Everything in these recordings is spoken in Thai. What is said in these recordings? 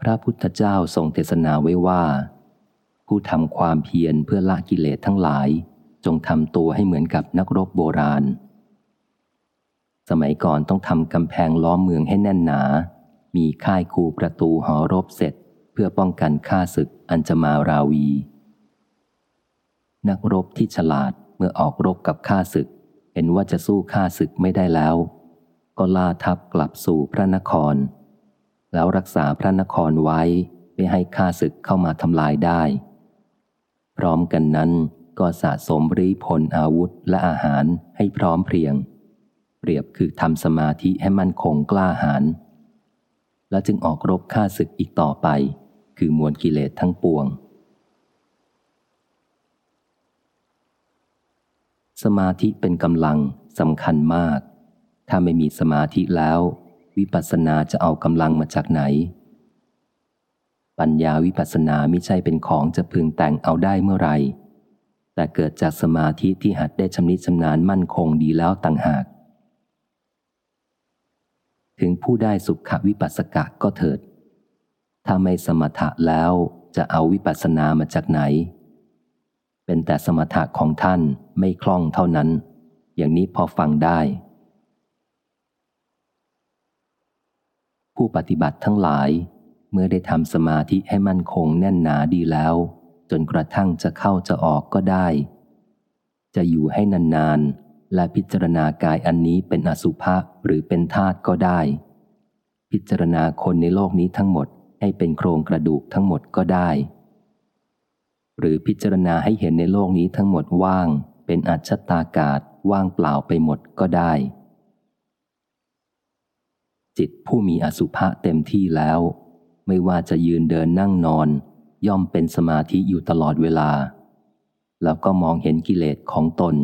พระพุทธเจ้าทรงเทศนาไว้ว่า ผู้ทำความเพียรเพื่อละกิเลสทั้งหลาย จงทำตัวให้เหมือนกับนักรบโบราณ สมัยก่อนต้องทำกำแพงล้อมเมืองให้แน่นหนา มีค่ายคูประตูหอรบเสร็จ เพื่อป้องกันข้าศึกอันจะมาราวี นักรบที่ฉลาดเมื่อออกรบกับข้าศึก เห็นว่าจะสู้ข้าศึกไม่ได้แล้ว ก็ล่าทัพกลับสู่พระนคร แล้วรักษาพระนครไว้ไม่ให้ข้าศึกเข้ามาทำลายได้ พร้อมกันนั้นก็สะสมรีพลอาวุธและอาหารให้พร้อมเพรียง เปรียบคือทำสมาธิให้มั่นคงกล้าหาญแล้วจึงออกรบฆ่าศึกอีกต่อไป คือมวลกิเลสทั้งปวง สมาธิเป็นกำลังสำคัญมาก ถ้าไม่มีสมาธิแล้ว วิปัสสนาจะเอากำลังมาจากไหน ปัญญาวิปัสสนาไม่ใช่เป็นของจะพึงแต่งเอาได้เมื่อไหร่ แต่เกิดจากสมาธิที่หัดได้ชำนิชำนาญมั่นคงดีแล้วต่างหาก ถึงผู้ได้สุขวิปัสสกะก็เถิด ถ้าไม่สมถะแล้วจะเอาวิปัสสนามาจากไหน เป็นแต่สมถะของท่านไม่คล่องเท่านั้น อย่างนี้พอฟังได้ ผู้ปฏิบัติทั้งหลาย เมื่อได้ทำสมาธิให้มั่นคงแน่นหนาดีแล้ว จนกระทั่งจะเข้าจะออกก็ได้ จะอยู่ให้นานๆ และพิจารณากายอันนี้เป็นอสุภะหรือเป็นธาตุก็ได้ พิจารณาคนในโลกนี้ทั้งหมดให้เป็นโครงกระดูกทั้งหมดก็ได้ หรือพิจารณาให้เห็นในโลกนี้ทั้งหมดว่าง เป็นอัจฉตากาศว่างเปล่าไปหมดก็ได้ จิตผู้มีอสุภะเต็มที่แล้ว ไม่ว่าจะยืนเดินนั่งนอน ย่อมเป็นสมาธิอยู่ตลอดเวลา แล้วก็มองเห็นกิเลสของตน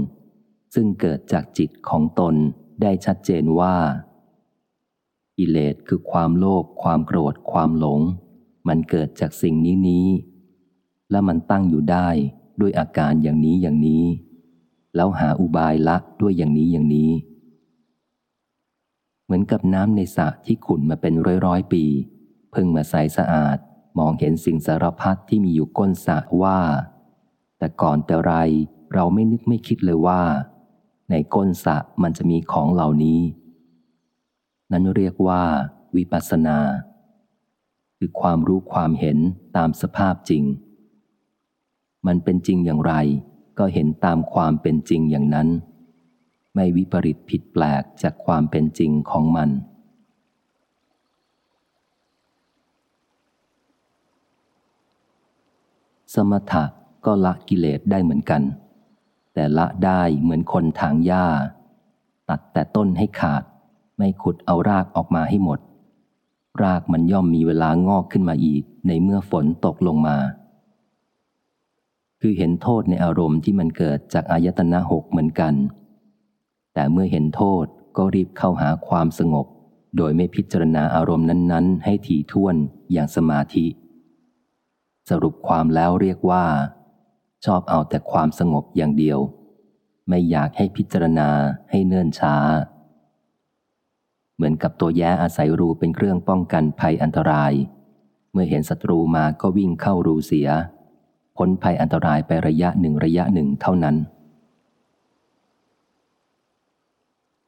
ซึ่งเกิดจากจิตของตนได้ชัดเจนว่า กิเลสคือความโลภความโกรธความหลง มันเกิดจากสิ่งนี้นี้และมันตั้งอยู่ได้ด้วยอาการอย่างนี้อย่างนี้ แล้วหาอุบายละด้วยอย่างนี้อย่างนี้ เหมือนกับน้ำในสระที่ขุ่นมาเป็นร้อยร้อยปี เพิ่งมาใสสะอาดมองเห็นสิ่งสารพัดที่มีอยู่ก้นสระว่า แต่ก่อนแต่ไรเราไม่นึกไม่คิดเลยว่า ในก้นสระมันจะมีของเหล่านี้ นั้นเรียกว่า วิปัสสนา คือความรู้ความเห็นตามสภาพจริง มันเป็นจริงอย่างไร ก็เห็นตามความเป็นจริงอย่างนั้น ไม่วิปริตผิดแปลกจากความเป็นจริงของมัน สมถะก็ละกิเลสได้เหมือนกัน แต่ละได้เหมือนคนถางหญ้า ตัดแต่ต้นให้ขาด ไม่ขุดเอารากออกมาให้หมด รากมันย่อมมีเวลางอกขึ้นมาอีกในเมื่อฝนตกลงมาคือเห็นโทษในอารมณ์ที่มันเกิดจากอายตนะหกเหมือนกัน แต่เมื่อเห็นโทษก็รีบเข้าหาความสงบ โดยไม่พิจารณาอารมณ์นั้นๆ ให้ถี่ถ้วนอย่างสมาธิ สรุปความแล้วเรียกว่า ชอบเอาแต่ความสงบอย่างเดียว ไม่อยากให้พิจารณาให้เนื่นช้า เหมือนกับตัวแย้อาศัยรูเป็นเครื่องป้องกันภัยอันตราย เมื่อเห็นศัตรูมาก็วิ่งเข้ารูเสียพ้นภัยอันตรายไประยะหนึ่งระยะหนึ่งเท่านั้น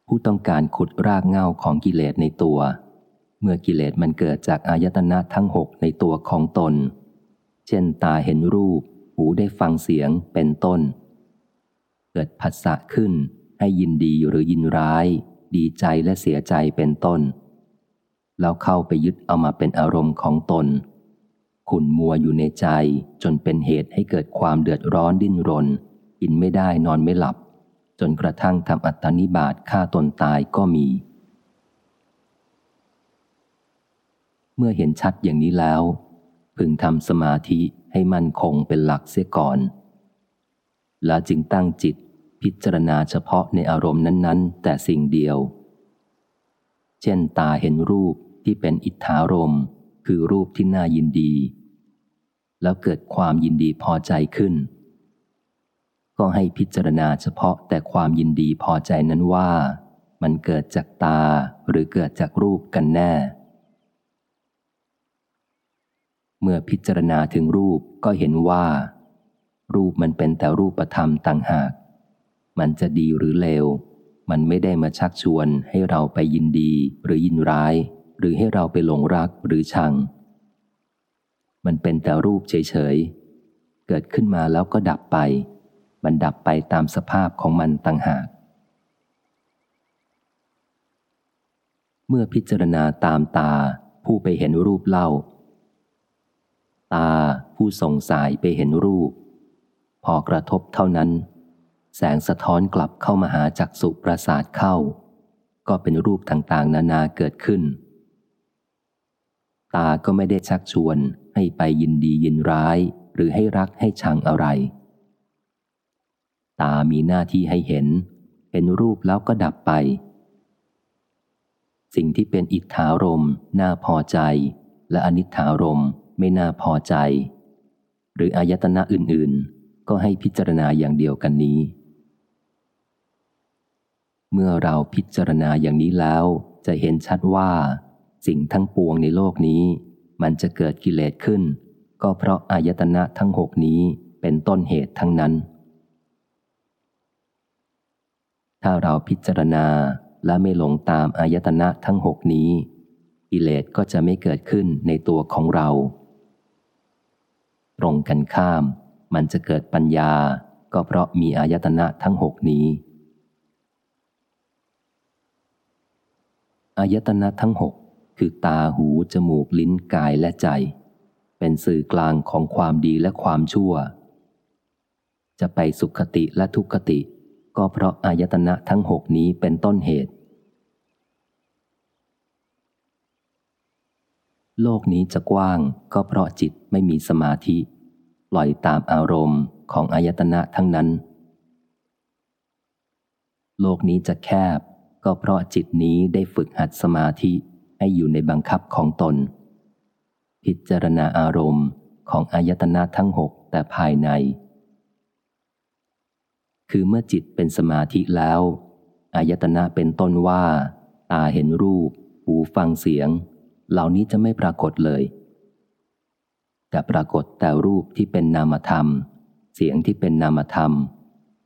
ผู้ต้องการขุดรากเงาของกิเลสในตัว เมื่อกิเลสมันเกิดจากอายตนะทั้งหกในตัวของตน เช่นตาเห็นรูป หูได้ฟังเสียงเป็นต้น เกิดผัสสะขึ้นให้ยินดีหรือยินร้าย ดีใจและเสียใจเป็นต้น แล้วเข้าไปยึดเอามาเป็นอารมณ์ของตน ขุนมัวอยู่ในใจจนเป็นเหตุให้เกิดความเดือดร้อนดิ้นรน กินไม่ได้นอนไม่หลับ จนกระทั่งทำอัตตนิบาตฆ่าตนตายก็มี เมื่อเห็นชัดอย่างนี้แล้ว พึงทำสมาธิให้มั่นคงเป็นหลักเสียก่อน แล้วจึงตั้งจิตพิจารณาเฉพาะในอารมณ์นั้น ๆ แต่สิ่งเดียว เช่นตาเห็นรูปที่เป็นอิทธารมคือรูปที่น่ายินดี แล้วเกิดความยินดีพอใจขึ้น ก็ให้พิจารณาเฉพาะแต่ความยินดีพอใจนั้นว่า มันเกิดจากตาหรือเกิดจากรูปกันแน่ เมื่อพิจารณาถึงรูปก็เห็นว่า รูปมันเป็นแต่รูปธรรมต่างหาก มันจะดีหรือเลว มันไม่ได้มาชักชวนให้เราไปยินดีหรือยินร้าย หรือให้เราไปหลงรักหรือชัง มันเป็นแต่รูปเฉยๆ เกิดขึ้นมาแล้วก็ดับไป มันดับไปตามสภาพของมันต่างหาก เมื่อพิจารณาตามตาผู้ไปเห็นรูปเล่า ตาผู้ส่งสายไปเห็นรูป พอกระทบเท่านั้น แสงสะท้อนกลับเข้ามาหาจักสุประสาทเข้า ก็เป็นรูปต่างๆ นานาเกิดขึ้น ตาก็ไม่ได้ชักชวนให้ไปยินดียินร้ายหรือให้รักให้ชังอะไร ตามีหน้าที่ให้เห็นเห็นรูปแล้วก็ดับไป สิ่งที่เป็นอิทธารมน่าพอใจ และอนิถารมไม่น่าพอใจ หรืออายตนะอื่นๆ ก็ให้พิจารณาอย่างเดียวกันนี้ เมื่อเราพิจารณาอย่างนี้แล้ว จะเห็นชัดว่า สิ่งทั้งปวงในโลกนี้ มันจะเกิดกิเลสขึ้น ก็เพราะอายตนะทั้งหกนี้เป็นต้นเหตุทั้งนั้น ถ้าเราพิจารณาและไม่หลงตามอายตนะทั้งหกนี้ กิเลสก็จะไม่เกิดขึ้นในตัวของเรา ตรงกันข้าม มันจะเกิดปัญญาก็เพราะมีอายตนะทั้งหกนี้ อายตนะทั้งหกคือตาหู จมูก ลิ้นกายและใจ เป็นสื่อกลางของความดีและความชั่ว จะไปสุขติและทุกขติ ก็เพราะอายตนะทั้งหกนี้เป็นต้นเหตุ โลกนี้จะกว้างก็เพราะจิตไม่มีสมาธิ ปล่อยตามอารมณ์ของอายตนะทั้งนั้น โลกนี้จะแคบก็เพราะจิตนี้ได้ฝึกหัดสมาธิให้อยู่ในบังคับของตน พิจารณาอารมณ์ของอายตนะทั้งหกแต่ภายใน คือเมื่อจิตเป็นสมาธิแล้ว อายตนะเป็นต้นว่า ตาเห็นรูป หูฟังเสียง เหล่านี้จะไม่ปรากฏเลย แต่ปรากฏแต่รูปที่เป็นนามธรรม เสียงที่เป็นนามธรรม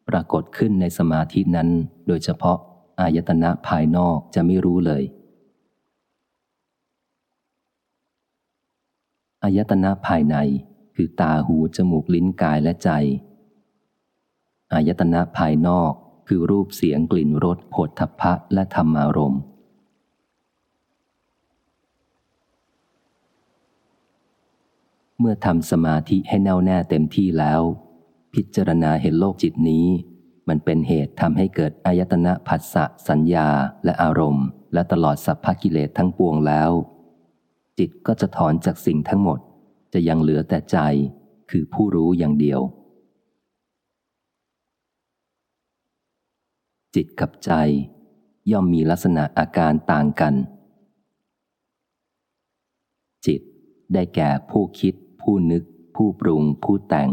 ปรากฏขึ้นในสมาธินั้น โดยเฉพาะอายตนะภายนอกจะไม่รู้เลยอายตนะภายในคือตาหูจมูกลิ้นกายและใจ อายตนะภายนอกคือรูปเสียงกลิ่นรสผดทพะและธรรมารมณ์เมื่อทำสมาธิให้แน่วแน่เต็มที่แล้ว พิจารณาเห็นโลกจิตนี้ มันเป็นเหตุทำให้เกิดอายตนะผัสสะสัญญาและอารมณ์ และตลอดสัพพกิเลสทั้งปวงแล้ว จิตก็จะถอนจากสิ่งทั้งหมด จะยังเหลือแต่ใจ คือผู้รู้อย่างเดียว จิตกับใจ ย่อมมีลักษณะอาการต่างกัน จิตได้แก่ผู้คิด ผู้นึก ผู้ปรุง ผู้แต่ง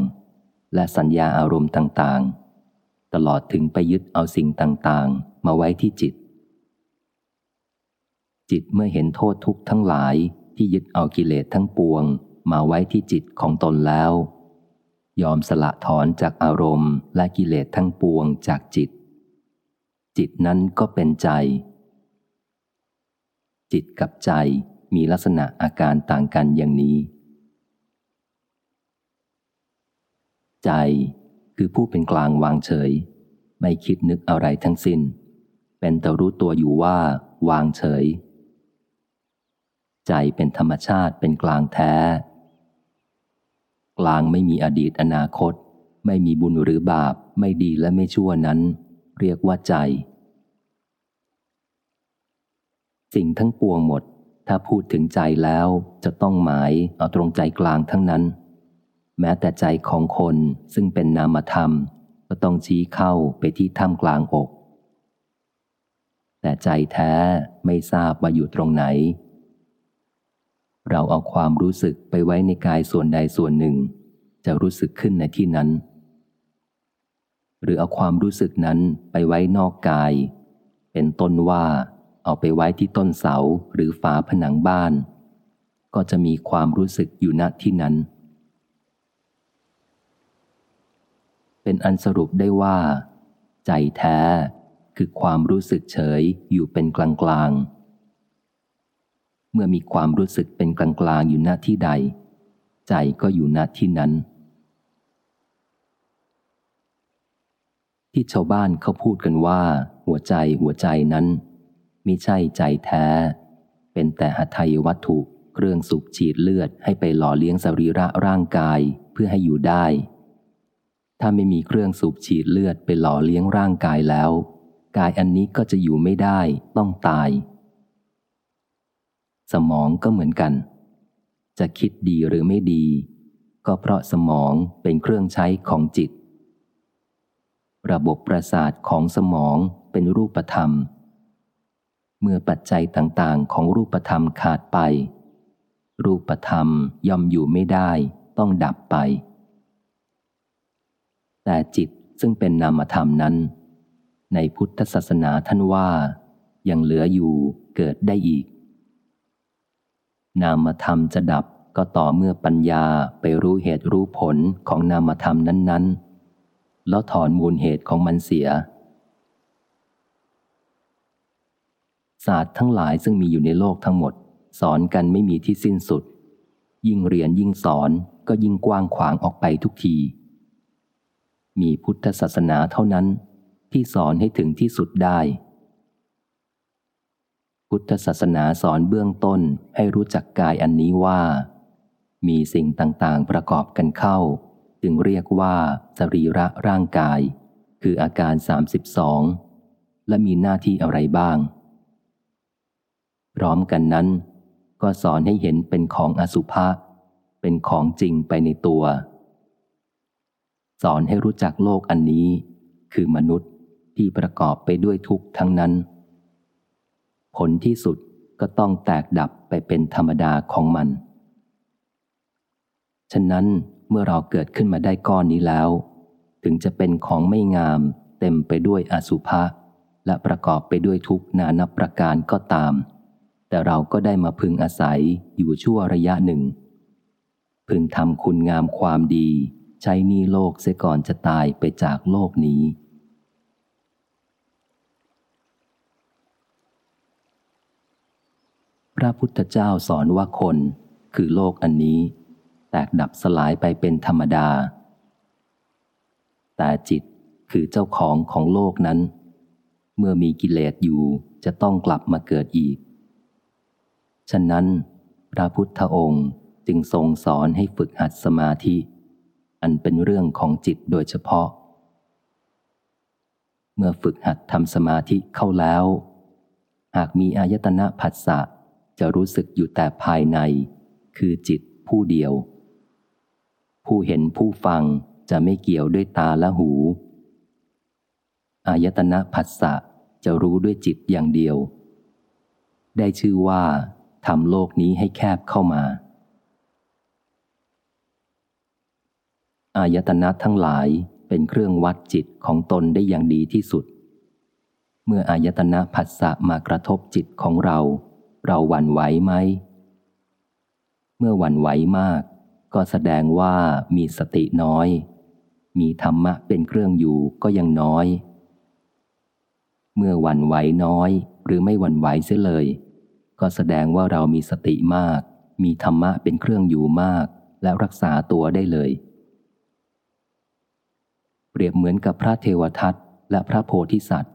และสัญญาอารมณ์ต่างๆ ตลอดถึงไปยึดเอาสิ่งต่างๆ มาไว้ที่จิต จิตเมื่อเห็นโทษทุกข์ทั้งหลายที่ยึดเอากิเลสทั้งปวง มาไว้ที่จิตของตนแล้ว ยอมสละถอนจากอารมณ์และกิเลสทั้งปวงจากจิต จิตนั้นก็เป็นใจ จิตกับใจมีลักษณะอาการต่างกันอย่างนี้ ใจคือผู้เป็นกลางวางเฉย ไม่คิดนึกอะไรทั้งสิน้น เป็นแต่รู้ตัวอยู่ว่า วางเฉย ใจเป็นธรรมชาติเป็นกลางแท้ กลางไม่มีอดีตอนาคต ไม่มีบุญหรือบาป ไม่ดีและไม่ชั่วนั้น เรียกว่าใจ สิ่งทั้งปวงหมด ถ้าพูดถึงใจแล้วจะต้องหมายเอาตรงใจกลางทั้งนั้น แม้แต่ใจของคนซึ่งเป็นนามธรรม ก็ต้องชี้เข้าไปที่ท่ามกลางอก แต่ใจแท้ไม่ทราบว่าอยู่ตรงไหน เราเอาความรู้สึกไปไว้ในกายส่วนใดส่วนหนึ่ง จะรู้สึกขึ้นในที่นั้น หรือเอาความรู้สึกนั้นไปไว้นอกกาย เป็นต้นว่า เอาไปไว้ที่ต้นเสาหรือฝาผนังบ้าน ก็จะมีความรู้สึกอยู่ณที่นั้น เป็นอันสรุปได้ว่า ใจแท้คือความรู้สึกเฉยอยู่เป็นกลางกลางเมื่อมีความรู้สึกเป็นกลางกลางอยู่ณที่ใด ใจก็อยู่ณที่นั้น ที่ชาวบ้านเขาพูดกันว่า หัวใจหัวใจนั้น มิใช่ใจแท้ เป็นแต่หัตถยวัตถุเครื่องสูบฉีดเลือดให้ไปหล่อเลี้ยงสรีระร่างกายเพื่อให้อยู่ได้ ถ้าไม่มีเครื่องสูบฉีดเลือดไปหล่อเลี้ยงร่างกายแล้ว กายอันนี้ก็จะอยู่ไม่ได้ต้องตาย สมองก็เหมือนกัน จะคิดดีหรือไม่ดี ก็เพราะสมองเป็นเครื่องใช้ของจิต ระบบประสาทของสมองเป็นรูปธรรม เมื่อปัจจัยต่างๆ ของรูปธรรมขาดไป รูปธรรมย่อมอยู่ไม่ได้ ต้องดับไป แต่จิตซึ่งเป็นนามธรรมนั้น ในพุทธศาสนาท่านว่า ยังเหลืออยู่เกิดได้อีก นามธรรมจะดับก็ต่อเมื่อปัญญาไปรู้เหตุรู้ผลของนามธรรมนั้น ๆ แล้วถอนมูลเหตุของมันเสีย ศาสตร์ทั้งหลายซึ่งมีอยู่ในโลกทั้งหมด สอนกันไม่มีที่สิ้นสุด ยิ่งเรียนยิ่งสอนก็ยิ่งกว้างขวางออกไปทุกที มีพุทธศาสนาเท่านั้นที่สอนให้ถึงที่สุดได้ พุทธศาสนาสอนเบื้องต้นให้รู้จักกายอันนี้ว่า มีสิ่งต่างๆประกอบกันเข้า จึงเรียกว่าสรีระร่างกาย คืออาการ 32 และมีหน้าที่อะไรบ้าง พร้อมกันนั้น ก็สอนให้เห็นเป็นของอสุภะเป็นของจริงไปในตัว สอนให้รู้จักโลกอันนี้ คือมนุษย์ที่ประกอบไปด้วยทุกข์ทั้งนั้น ผลที่สุดก็ต้องแตกดับไปเป็นธรรมดาของมัน ฉะนั้นเมื่อเราเกิดขึ้นมาได้ก้อนนี้แล้ว ถึงจะเป็นของไม่งาม เต็มไปด้วยอสุภะและประกอบไปด้วยทุกนานับประการก็ตาม แต่เราก็ได้มาพึงอาศัยอยู่ชั่วระยะหนึ่ง พึงทำคุณงามความดี ใช้หนี้โลกเสียก่อนจะตายไปจากโลกนี้ พระพุทธเจ้าสอนว่าคนคือโลกอันนี้ แตกดับสลายไปเป็นธรรมดา แต่จิตคือเจ้าของของโลกนั้น เมื่อมีกิเลสอยู่จะต้องกลับมาเกิดอีก ฉะนั้น พระพุทธองค์จึงทรงสอนให้ฝึกหัดสมาธิ อันเป็นเรื่องของจิตโดยเฉพาะ เมื่อฝึกหัดทำสมาธิเข้าแล้ว หากมีอายตนะผัสสะจะรู้สึกอยู่แต่ภายใน คือจิตผู้เดียว ผู้เห็นผู้ฟังจะไม่เกี่ยวด้วยตาและหู อายตนะผัสสะจะรู้ด้วยจิตอย่างเดียว ได้ชื่อว่า ทำโลกนี้ให้แคบเข้ามา อายตนะทั้งหลายเป็นเครื่องวัดจิตของตนได้อย่างดีที่สุด เมื่ออายตนะผัสสะมากระทบจิตของเรา เราหวั่นไหวไหม เมื่อหวั่นไหวมาก ก็แสดงว่ามีสติน้อย มีธรรมะเป็นเครื่องอยู่ก็ยังน้อย เมื่อหวั่นไหวน้อย หรือไม่หวั่นไหวเสียเลย ก็แสดงว่าเรามีสติมาก มีธรรมะเป็นเครื่องอยู่มาก และรักษาตัวได้เลย เปรียบเหมือนกับพระเทวทัตและพระโพธิสัตว์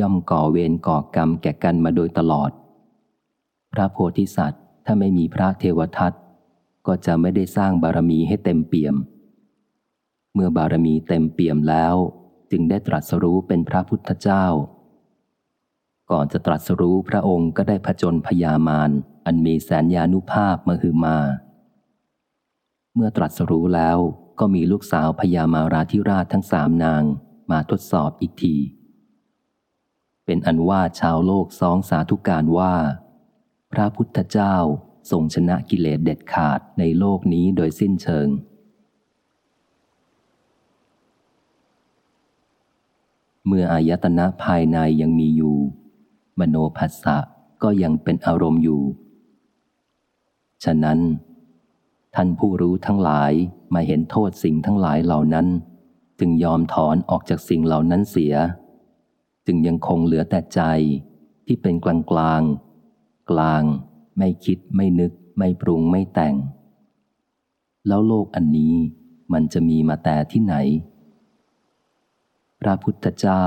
ย่อมก่อเวรก่อกรรมแก่กันมาโดยตลอด พระโพธิสัตว์ถ้าไม่มีพระเทวทัตก็จะไม่ได้สร้างบารมีให้เต็มเปี่ยม เมื่อบารมีเต็มเปี่ยมแล้ว จึงได้ตรัสรู้เป็นพระพุทธเจ้า ก่อนจะตรัสรู้พระองค์ก็ได้ผจญพยามารอันมีแสนยานุภาพมหือมา เมื่อตรัสรู้แล้วก็มีลูกสาวพยามาราธิราชทั้งสามนางมาทดสอบอีกที เป็นอันว่าชาวโลกสองสาธุการว่า พระพุทธเจ้าทรงชนะกิเลสเด็ดขาดในโลกนี้โดยสิ้นเชิง เมื่ออายตนะภายในยังมีอยู่ มโนภัสสะก็ยังเป็นอารมณ์อยู่ ฉะนั้น ท่านผู้รู้ทั้งหลายมาเห็นโทษสิ่งทั้งหลายเหล่านั้น จึงยอมถอนออกจากสิ่งเหล่านั้นเสีย จึงยังคงเหลือแต่ใจที่เป็นกลางกลางกลาง ไม่คิดไม่นึก ไม่ปรุงไม่แต่ง แล้วโลกอันนี้มันจะมีมาแต่ที่ไหน พระพุทธเจ้า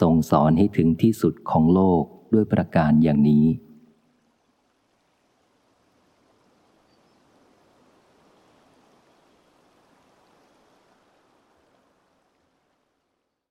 ทรงสอนให้ถึงที่สุดของโลก ด้วยประการอย่างนี้